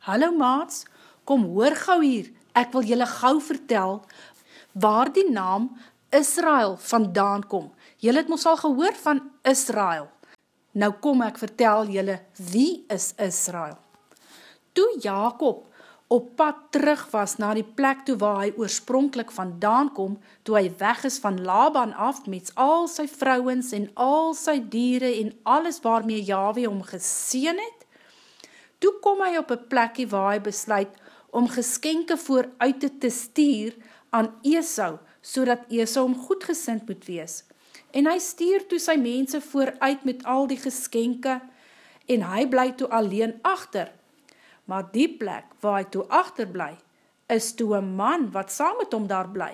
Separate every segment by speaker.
Speaker 1: Hallo maats, kom hoor gauw hier, ek wil julle gauw vertel waar die naam Israel vandaan kom. Julle het ons al gehoor van Israel. Nou kom ek vertel julle, wie is Israel? Toe Jacob op pad terug was na die plek toe waar hy oorspronkelijk vandaan kom, toe hy weg is van Laban af met al sy vrouwens en al sy dieren en alles waarmee Yahweh om geseen het, Toe kom hy op een plekkie waar hy besluit om geskenke vooruit te stuur aan Esau, so dat Esau om goedgesind moet wees. En hy stuur toe sy mense vooruit met al die geskenke en hy bly toe alleen achter. Maar die plek waar hy toe achter bly, is toe een man wat saam met hom daar bly.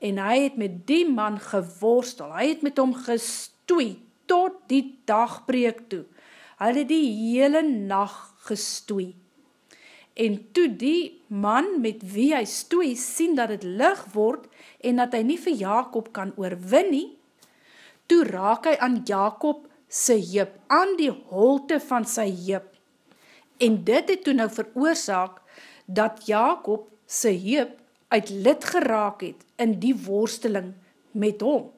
Speaker 1: En hy het met die man geworstel, hy het met hom gestoei tot die dagbreek toe. Hy het die hele nacht gestoei. En toe die man met wie hy stoei sien dat het lig word en dat hy nie vir Jacob kan oorwin nie, toe raak hy aan Jacob sy jip, aan die holte van sy jip. En dit het toe nou veroorzaak dat Jacob sy jip uit lid geraak het in die worsteling met hom.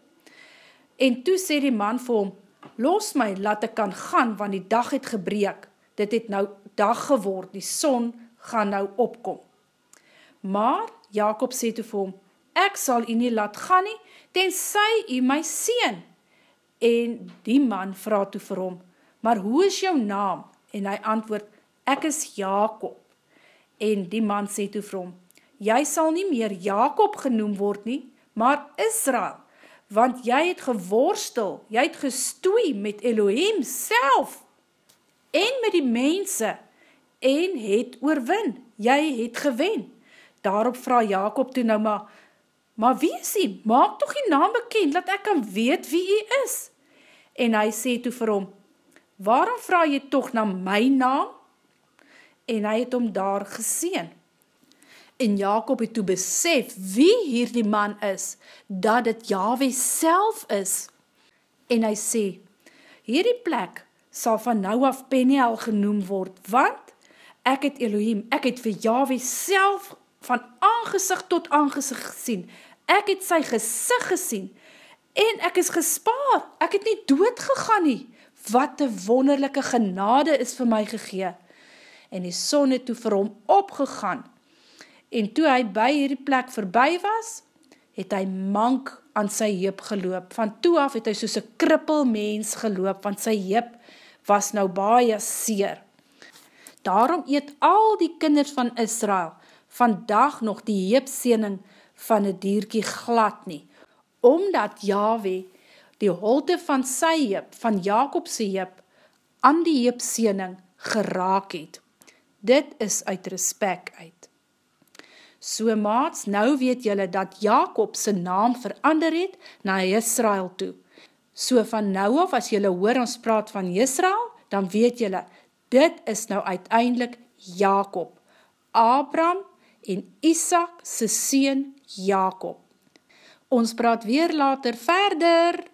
Speaker 1: En toe sê die man vir hom, los my, laat ek kan gaan, want die dag het gebreek dit het nou dag geword, die son gaan nou opkom. Maar Jacob sê toe vir hom, ek sal u nie laat gaan nie, tenzij u my sien. En die man vraag toe vir hom, maar hoe is jou naam? En hy antwoord, ek is Jacob. En die man sê toe vir hom, jy sal nie meer Jacob genoem word nie, maar Israel, want jy het geworstel, jy het gestoei met Elohim self, en met die mense, en het oorwin, jy het gewen. Daarop vraag Jacob toe nou maar, maar wie is hy? Maak toch die naam bekend, laat ek kan weet wie hy is. En hy sê toe vir hom, waarom vraag jy toch na my naam? En hy het hom daar geseen. En Jacob het toe besef wie hier die man is, dat het Yahweh self is. En hy sê, hierdie plek sal van nou af Peniel genoem word, want ek het Elohim, ek het vir Yahweh self van aangezicht tot aangezicht gesien, ek het sy gezicht gesien, en ek is gespaar, ek het nie dood gegaan nie, wat die wonderlijke genade is vir my gegee, en die son het toe vir hom opgegaan, en toe hy by hierdie plek verby was, het hy mank aan sy heep geloop, van toe af het hy soos een krippel mens geloop, want sy heep was nou baie seer. Daarom eet al die kinders van Israel vandag nog die heepsening van die dierkie glad nie, omdat Yahweh die holte van sy heep, van Jacobse heep, aan die heepsening geraak het. Dit is uit respect uit. So maats, nou weet jylle dat Jacob sy naam verander het na Israel toe. So van nou af, as jylle hoor ons praat van Israel, dan weet jylle, dit is nou uiteindelik Jacob, Abram en Isaac sy seen Jacob. Ons praat weer later verder.